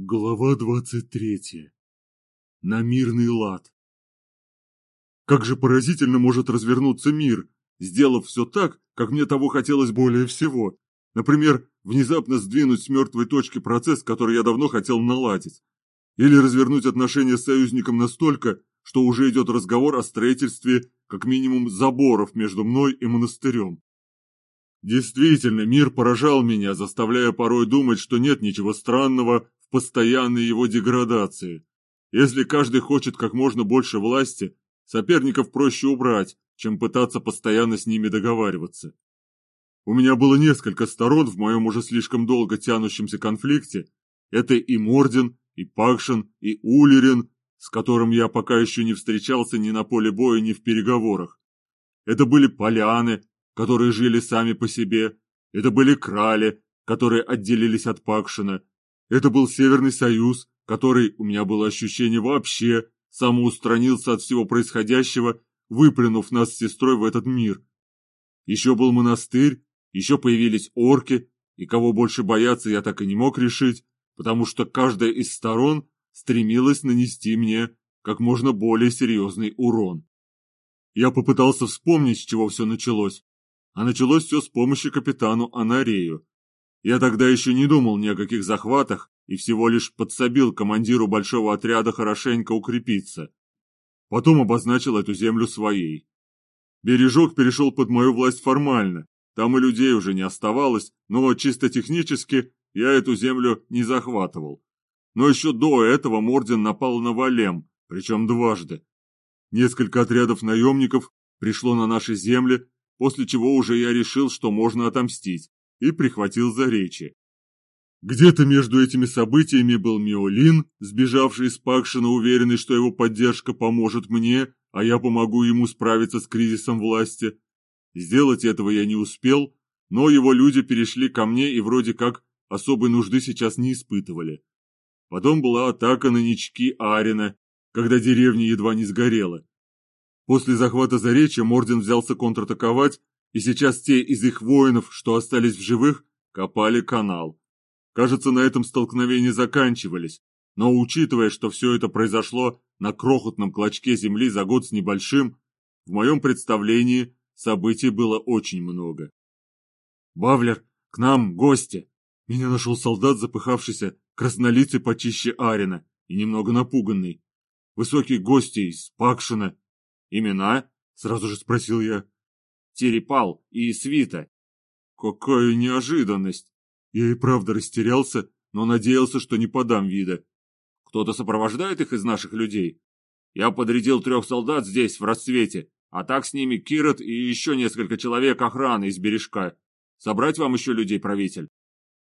Глава двадцать третья. На мирный лад. Как же поразительно может развернуться мир, сделав все так, как мне того хотелось более всего. Например, внезапно сдвинуть с мертвой точки процесс, который я давно хотел наладить. Или развернуть отношения с союзником настолько, что уже идет разговор о строительстве как минимум заборов между мной и монастырем. Действительно, мир поражал меня, заставляя порой думать, что нет ничего странного постоянной его деградации. Если каждый хочет как можно больше власти, соперников проще убрать, чем пытаться постоянно с ними договариваться. У меня было несколько сторон в моем уже слишком долго тянущемся конфликте. Это и Мордин, и Пакшин, и Улерин, с которым я пока еще не встречался ни на поле боя, ни в переговорах. Это были поляны, которые жили сами по себе. Это были крали, которые отделились от Пакшина. Это был Северный Союз, который, у меня было ощущение, вообще самоустранился от всего происходящего, выплюнув нас с сестрой в этот мир. Еще был монастырь, еще появились орки, и кого больше бояться я так и не мог решить, потому что каждая из сторон стремилась нанести мне как можно более серьезный урон. Я попытался вспомнить, с чего все началось, а началось все с помощи капитану Анарею, я тогда еще не думал ни о каких захватах и всего лишь подсобил командиру большого отряда хорошенько укрепиться. Потом обозначил эту землю своей. Бережок перешел под мою власть формально, там и людей уже не оставалось, но чисто технически я эту землю не захватывал. Но еще до этого Морден напал на Валем, причем дважды. Несколько отрядов наемников пришло на наши земли, после чего уже я решил, что можно отомстить и прихватил за речи. Где-то между этими событиями был Миолин, сбежавший из Пакшина, уверенный, что его поддержка поможет мне, а я помогу ему справиться с кризисом власти. Сделать этого я не успел, но его люди перешли ко мне и вроде как особой нужды сейчас не испытывали. Потом была атака на нички Арина, когда деревня едва не сгорела. После захвата Заречья Морден взялся контратаковать, и сейчас те из их воинов, что остались в живых, копали канал. Кажется, на этом столкновения заканчивались, но учитывая, что все это произошло на крохотном клочке земли за год с небольшим, в моем представлении событий было очень много. «Бавлер, к нам гости!» Меня нашел солдат, запыхавшийся, краснолицый почище Арина и немного напуганный. Высокий гости из Пакшина. «Имена?» — сразу же спросил я. Терепал и Свита. Какая неожиданность! Я и правда растерялся, но надеялся, что не подам вида. Кто-то сопровождает их из наших людей? Я подрядил трех солдат здесь, в рассвете, а так с ними Кирот и еще несколько человек охраны из бережка. Собрать вам еще людей, правитель?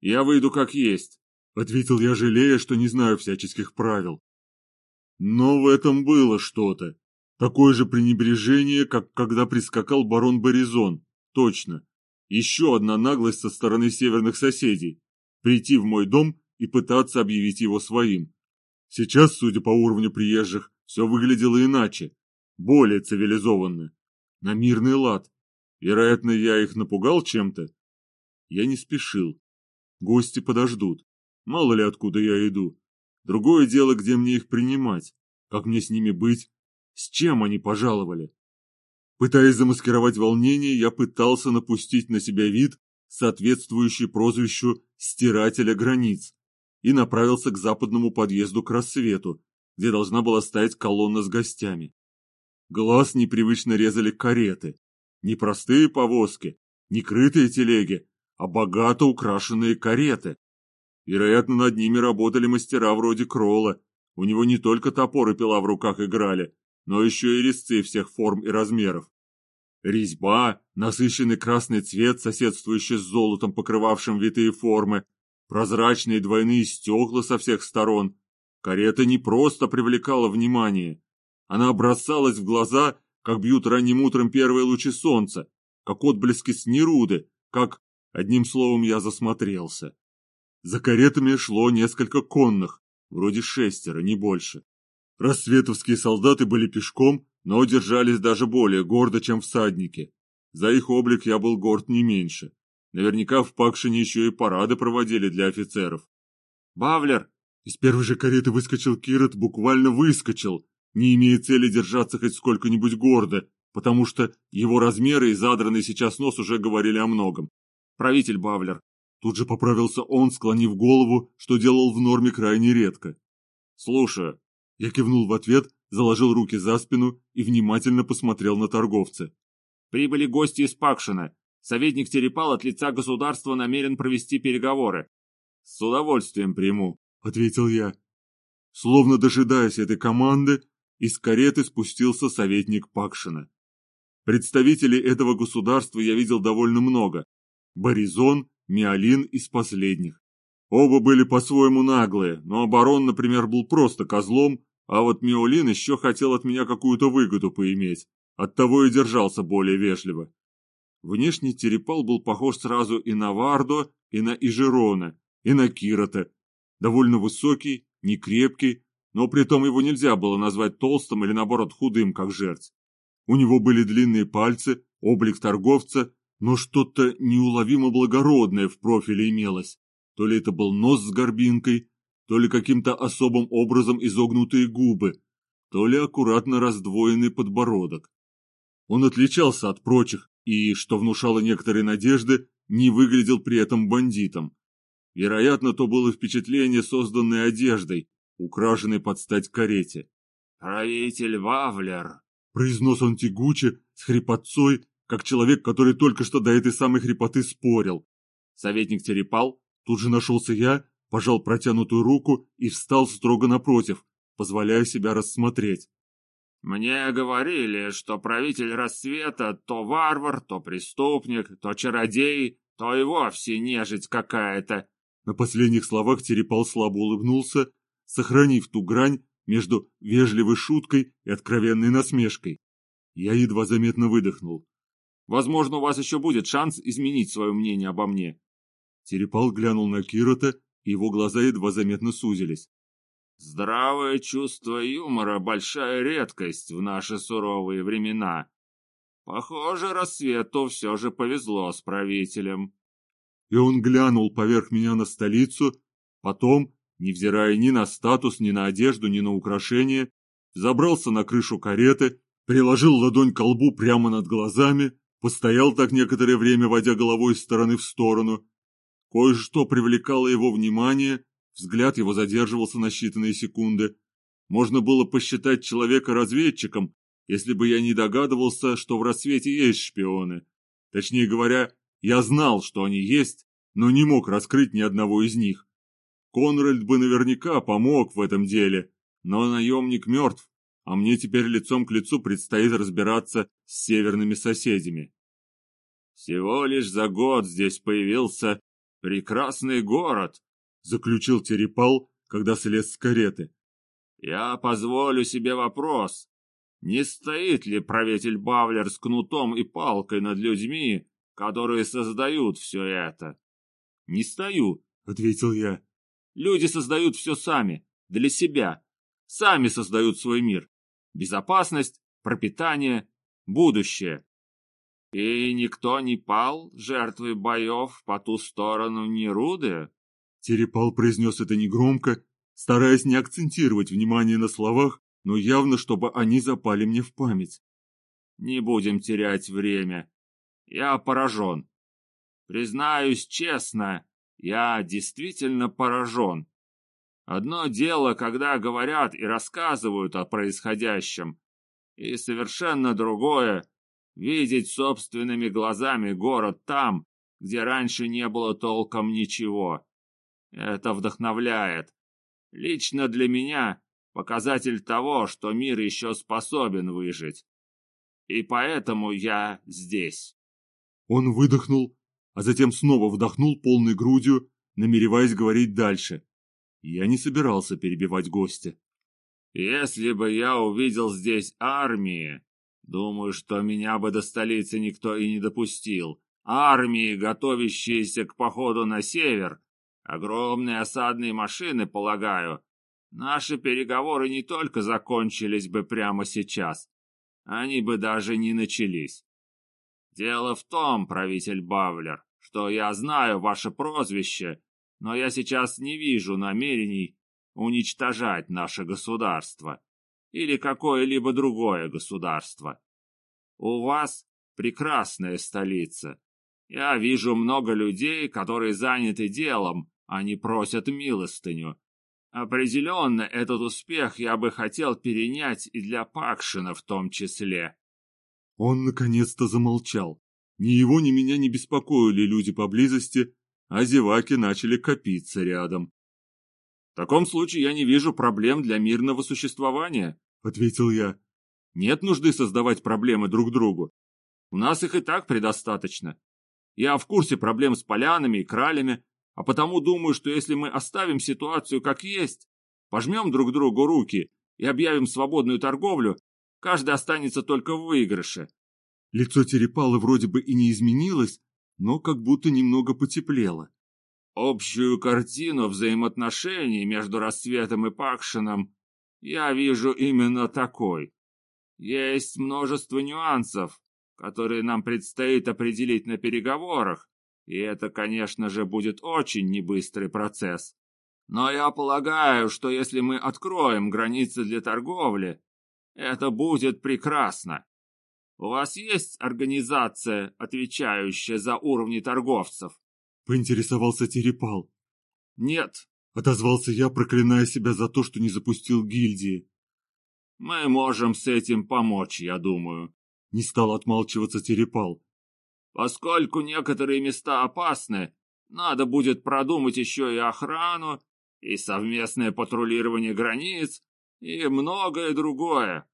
Я выйду как есть, — ответил я, жалея, что не знаю всяческих правил. Но в этом было что-то. Такое же пренебрежение, как когда прискакал барон Боризон. Точно. Еще одна наглость со стороны северных соседей. Прийти в мой дом и пытаться объявить его своим. Сейчас, судя по уровню приезжих, все выглядело иначе. Более цивилизованно. На мирный лад. Вероятно, я их напугал чем-то. Я не спешил. Гости подождут. Мало ли откуда я иду. Другое дело, где мне их принимать. Как мне с ними быть, с чем они пожаловали? Пытаясь замаскировать волнение, я пытался напустить на себя вид, соответствующий прозвищу «стирателя границ», и направился к западному подъезду к рассвету, где должна была стоять колонна с гостями. Глаз непривычно резали кареты. Не простые повозки, не крытые телеги, а богато украшенные кареты. Вероятно, над ними работали мастера вроде Кролла. У него не только топор и пила в руках играли, но еще и резцы всех форм и размеров. Резьба, насыщенный красный цвет, соседствующий с золотом, покрывавшим витые формы, прозрачные двойные стекла со всех сторон. Карета не просто привлекала внимание. Она бросалась в глаза, как бьют ранним утром первые лучи солнца, как отблески снеруды, как... Одним словом, я засмотрелся. За каретами шло несколько конных, вроде шестеро, не больше. Рассветовские солдаты были пешком, но держались даже более гордо, чем всадники. За их облик я был горд не меньше. Наверняка в Пакшине еще и парады проводили для офицеров. «Бавлер, Из первой же кареты выскочил Кирот, буквально выскочил, не имея цели держаться хоть сколько-нибудь гордо, потому что его размеры и задранный сейчас нос уже говорили о многом. «Правитель Бавлер». Тут же поправился он, склонив голову, что делал в норме крайне редко. «Слушаю». Я кивнул в ответ, заложил руки за спину и внимательно посмотрел на торговца. «Прибыли гости из Пакшина. Советник Терепал от лица государства намерен провести переговоры». «С удовольствием приму», — ответил я. Словно дожидаясь этой команды, из кареты спустился советник Пакшина. Представителей этого государства я видел довольно много. Боризон, Миолин из последних. Оба были по-своему наглые, но оборон, например, был просто козлом, а вот Миолин еще хотел от меня какую-то выгоду поиметь. Оттого и держался более вежливо. Внешне Терепал был похож сразу и на Вардо, и на Ижерона, и на Кирота. Довольно высокий, не крепкий, но при том его нельзя было назвать толстым или наоборот худым, как жерть. У него были длинные пальцы, облик торговца, но что-то неуловимо благородное в профиле имелось. То ли это был нос с горбинкой, то ли каким-то особым образом изогнутые губы, то ли аккуратно раздвоенный подбородок. Он отличался от прочих и, что внушало некоторые надежды, не выглядел при этом бандитом. Вероятно, то было впечатление, созданное одеждой, украшенной под стать карете. «Правитель Вавлер», — произнес он тягуче, с хрипотцой, как человек, который только что до этой самой хрипоты спорил. Советник Терепал, тут же нашелся я, пожал протянутую руку и встал строго напротив, позволяя себя рассмотреть. «Мне говорили, что правитель рассвета то варвар, то преступник, то чародей, то и вовсе нежить какая-то. На последних словах Терепал слабо улыбнулся, сохранив ту грань между вежливой шуткой и откровенной насмешкой. Я едва заметно выдохнул. «Возможно, у вас еще будет шанс изменить свое мнение обо мне». Терепал глянул на Кирота, и его глаза едва заметно сузились. «Здравое чувство юмора — большая редкость в наши суровые времена. Похоже, рассвету все же повезло с правителем» и он глянул поверх меня на столицу, потом, невзирая ни на статус, ни на одежду, ни на украшения, забрался на крышу кареты, приложил ладонь к лбу прямо над глазами, постоял так некоторое время, водя головой из стороны в сторону. Кое-что привлекало его внимание, взгляд его задерживался на считанные секунды. Можно было посчитать человека разведчиком, если бы я не догадывался, что в рассвете есть шпионы. Точнее говоря, я знал, что они есть, но не мог раскрыть ни одного из них. Конральд бы наверняка помог в этом деле, но наемник мертв, а мне теперь лицом к лицу предстоит разбираться с северными соседями. «Всего лишь за год здесь появился прекрасный город», заключил Терепал, когда слез с кареты. «Я позволю себе вопрос. Не стоит ли правитель Бавлер с кнутом и палкой над людьми, которые создают все это. Не стою, ответил я. Люди создают все сами, для себя. Сами создают свой мир. Безопасность, пропитание, будущее. И никто не пал жертвой боев по ту сторону Неруды? Терепал произнес это негромко, стараясь не акцентировать внимание на словах, но явно, чтобы они запали мне в память. Не будем терять время. Я поражен. Признаюсь честно, я действительно поражен. Одно дело, когда говорят и рассказывают о происходящем, и совершенно другое — видеть собственными глазами город там, где раньше не было толком ничего. Это вдохновляет. Лично для меня показатель того, что мир еще способен выжить. И поэтому я здесь. Он выдохнул, а затем снова вдохнул полной грудью, намереваясь говорить дальше. Я не собирался перебивать гостя. «Если бы я увидел здесь армии, думаю, что меня бы до столицы никто и не допустил. Армии, готовящиеся к походу на север, огромные осадные машины, полагаю, наши переговоры не только закончились бы прямо сейчас, они бы даже не начались. Дело в том, правитель Бавлер, что я знаю ваше прозвище, но я сейчас не вижу намерений уничтожать наше государство или какое-либо другое государство. У вас прекрасная столица. Я вижу много людей, которые заняты делом, а не просят милостыню. Определенно, этот успех я бы хотел перенять и для Пакшина в том числе. Он наконец-то замолчал. Ни его, ни меня не беспокоили люди поблизости, а зеваки начали копиться рядом. В таком случае я не вижу проблем для мирного существования, ответил я. Нет нужды создавать проблемы друг другу. У нас их и так предостаточно. Я в курсе проблем с полянами и кралями, а потому думаю, что если мы оставим ситуацию как есть, пожмем друг другу руки и объявим свободную торговлю, каждый останется только в выигрыше. Лицо Терепалы вроде бы и не изменилось, но как будто немного потеплело. Общую картину взаимоотношений между Рассветом и Пакшином я вижу именно такой. Есть множество нюансов, которые нам предстоит определить на переговорах, и это, конечно же, будет очень небыстрый процесс. Но я полагаю, что если мы откроем границы для торговли, это будет прекрасно. У вас есть организация, отвечающая за уровни торговцев? Поинтересовался Терепал. Нет. Отозвался я, проклиная себя за то, что не запустил гильдии. Мы можем с этим помочь, я думаю. Не стал отмалчиваться Терепал. Поскольку некоторые места опасны, надо будет продумать еще и охрану, и совместное патрулирование границ, и многое другое.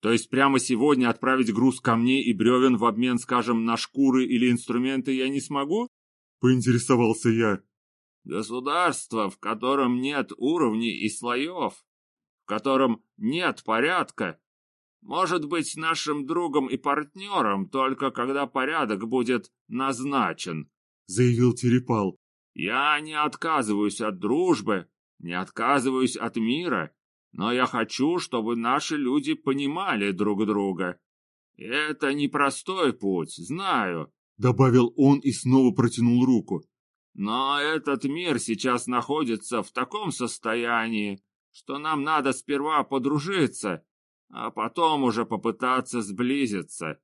То есть прямо сегодня отправить груз камней и бревен в обмен, скажем, на шкуры или инструменты я не смогу? Поинтересовался я. Государство, в котором нет уровней и слоев, в котором нет порядка, может быть нашим другом и партнером только когда порядок будет назначен, — заявил Терепал. Я не отказываюсь от дружбы, не отказываюсь от мира, но я хочу, чтобы наши люди понимали друг друга. Это непростой путь, знаю, — добавил он и снова протянул руку. Но этот мир сейчас находится в таком состоянии, что нам надо сперва подружиться, а потом уже попытаться сблизиться.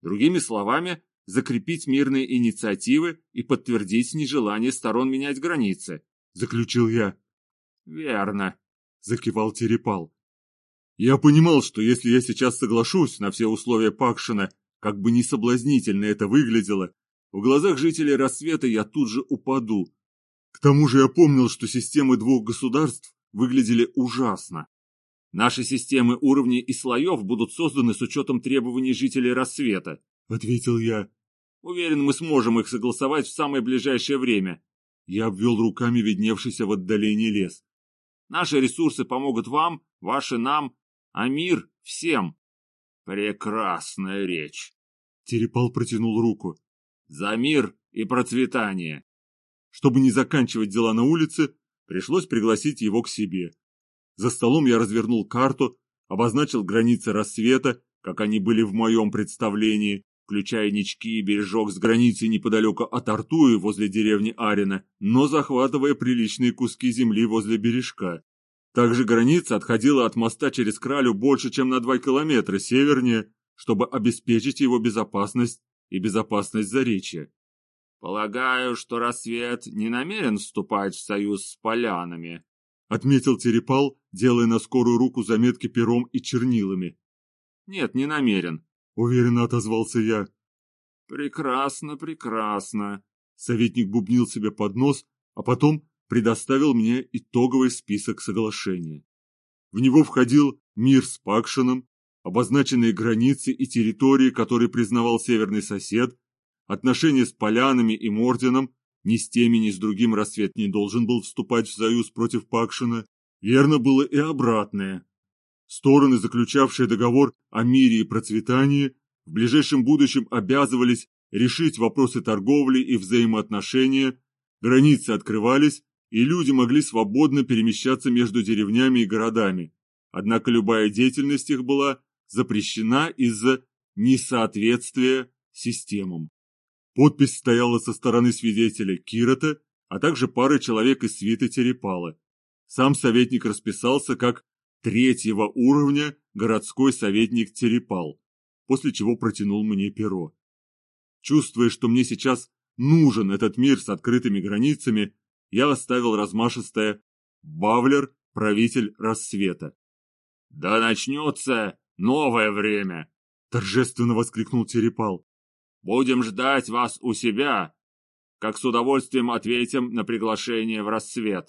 Другими словами, закрепить мирные инициативы и подтвердить нежелание сторон менять границы, заключил я. Верно, закивал Терепал. Я понимал, что если я сейчас соглашусь на все условия Пакшина, как бы не соблазнительно это выглядело, в глазах жителей рассвета я тут же упаду. К тому же я помнил, что системы двух государств выглядели ужасно. Наши системы уровней и слоев будут созданы с учетом требований жителей рассвета, — ответил я. Уверен, мы сможем их согласовать в самое ближайшее время. Я обвел руками видневшийся в отдалении лес. Наши ресурсы помогут вам, ваши нам, а мир всем. Прекрасная речь. Терепал протянул руку. За мир и процветание. Чтобы не заканчивать дела на улице, пришлось пригласить его к себе. За столом я развернул карту, обозначил границы рассвета, как они были в моем представлении, включая нички и бережок с границей неподалеку от Артуи возле деревни Арина, но захватывая приличные куски земли возле бережка. Также граница отходила от моста через Кралю больше, чем на два километра севернее, чтобы обеспечить его безопасность и безопасность Заречья. «Полагаю, что рассвет не намерен вступать в союз с полянами», — отметил Терепал, делая на скорую руку заметки пером и чернилами. «Нет, не намерен», — уверенно отозвался я. «Прекрасно, прекрасно», — советник бубнил себе под нос, а потом предоставил мне итоговый список соглашения. В него входил мир с Пакшином, обозначенные границы и территории, которые признавал северный сосед, отношения с полянами и Мордином, ни с теми, ни с другим рассвет не должен был вступать в союз против Пакшина. Верно было и обратное. Стороны, заключавшие договор о мире и процветании, в ближайшем будущем обязывались решить вопросы торговли и взаимоотношения, границы открывались, и люди могли свободно перемещаться между деревнями и городами. Однако любая деятельность их была запрещена из-за несоответствия системам. Подпись стояла со стороны свидетеля Кирота, а также пары человек из свиты Терепала. Сам советник расписался как третьего уровня городской советник Терепал, после чего протянул мне перо. Чувствуя, что мне сейчас нужен этот мир с открытыми границами, я оставил размашистое «Бавлер, правитель рассвета». «Да начнется новое время!» — торжественно воскликнул Терепал. «Будем ждать вас у себя, как с удовольствием ответим на приглашение в рассвет».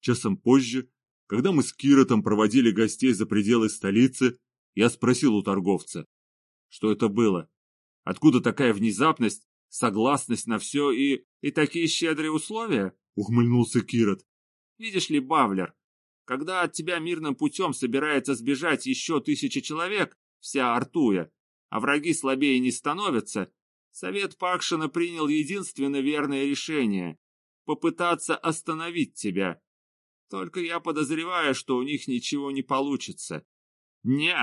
Часом позже, когда мы с Киротом проводили гостей за пределы столицы, я спросил у торговца, что это было, откуда такая внезапность, согласность на все и... и такие щедрые условия? Ухмыльнулся Кирот. Видишь ли, Бавлер, когда от тебя мирным путем собирается сбежать еще тысяча человек, вся Артуя, а враги слабее не становятся, Совет Пакшина принял единственно верное решение — попытаться остановить тебя. Только я подозреваю, что у них ничего не получится. не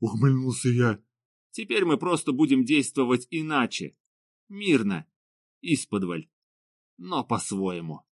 ухмыльнулся я. Теперь мы просто будем действовать иначе. Мирно. Исподволь. Но по-своему.